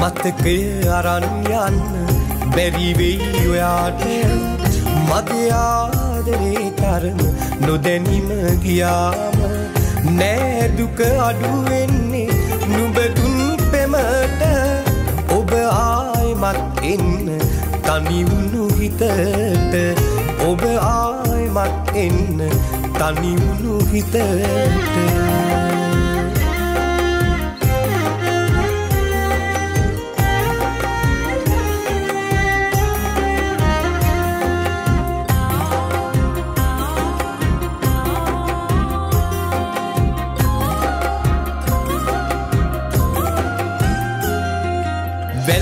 මතකය අරන් යන්න බැරිවෙයි ඔයාට. මගේ ආදරේ තරම නොදැනීම ගියාම නෑදුක අඩුවෙන්නේ නුබදුන් පෙමට. ඔබ ආයමත් එන්න තනිවුණු හිතට. ඔබ ආයමත් එන්න තනිවුණු හිතට.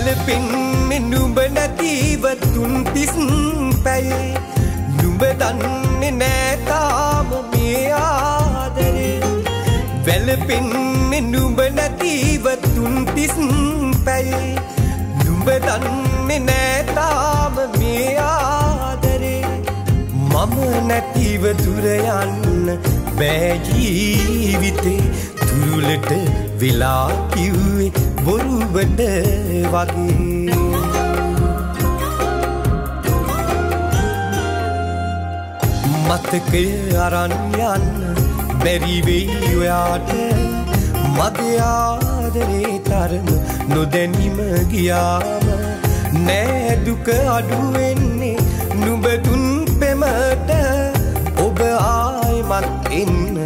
වැලපෙන්නේ නුඹ නැතිව තුන් තිස් පැයි. නුඹ දන්නේ නෑතාම මේ ආදරේ වැලපෙන්නේ නුඹ නැතිව තුන් තිස් පැයි. නුඹ දන්නේ නෑතාම මේ ආදරේ මම නැතිව දුර යන්න බෑජීවිතේ තුරුලට වෙලා කිව්වේ බොරුවට වගේ? මතකය අරන් යන්න බැරිවෙයි ඔයාට. මගේ ආදරේ තරම නොදැනීම ගියාම නෑදුක අඩුවෙන්නේ නුබදුන් පෙමට. ඔබ ආයමත් එන්න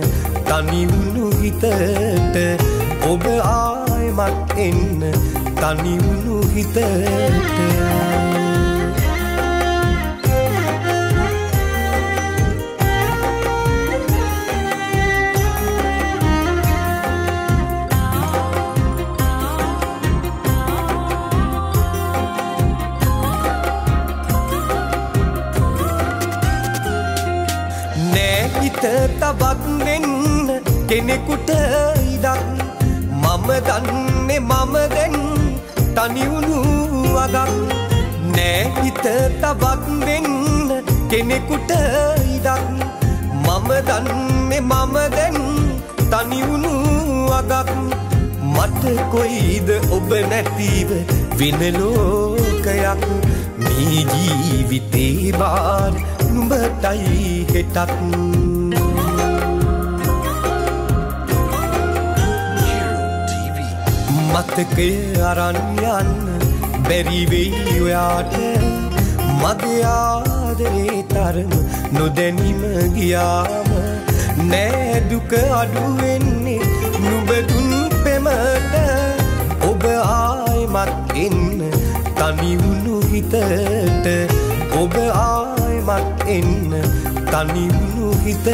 තනිවුණු හිතට. ඔබ ආයමත් එන්න තනිවුණු හිතට. හිත තවත් වෙන්න කෙනෙකුට ඉඩක් මම දන්නේ මම දැන් තනිවුණු අදක් නෑ හිත තවත් වෙන්න කෙනෙකුට ඉඩක්. මම දන්නේ මම දැන් තනිවුණු අදක් මට කොයිද ඔබ නැතිව වෙන ලෝකයක්? මේ ජීවිතේ බාර නුඹටයි හෙටත් මතකය අරන් යන්න බැරිවෙයි ඔයාට. මගේ ආදරේ තරම නොදැනීම ගියාම නෑදුක අඩුවෙන්නේ නුබදුන් පෙමට. ඔබ ආයමත් එන්න තනිවුණු හිතට. ඔබ ආයමත් එන්න තනිවුණු හිතට.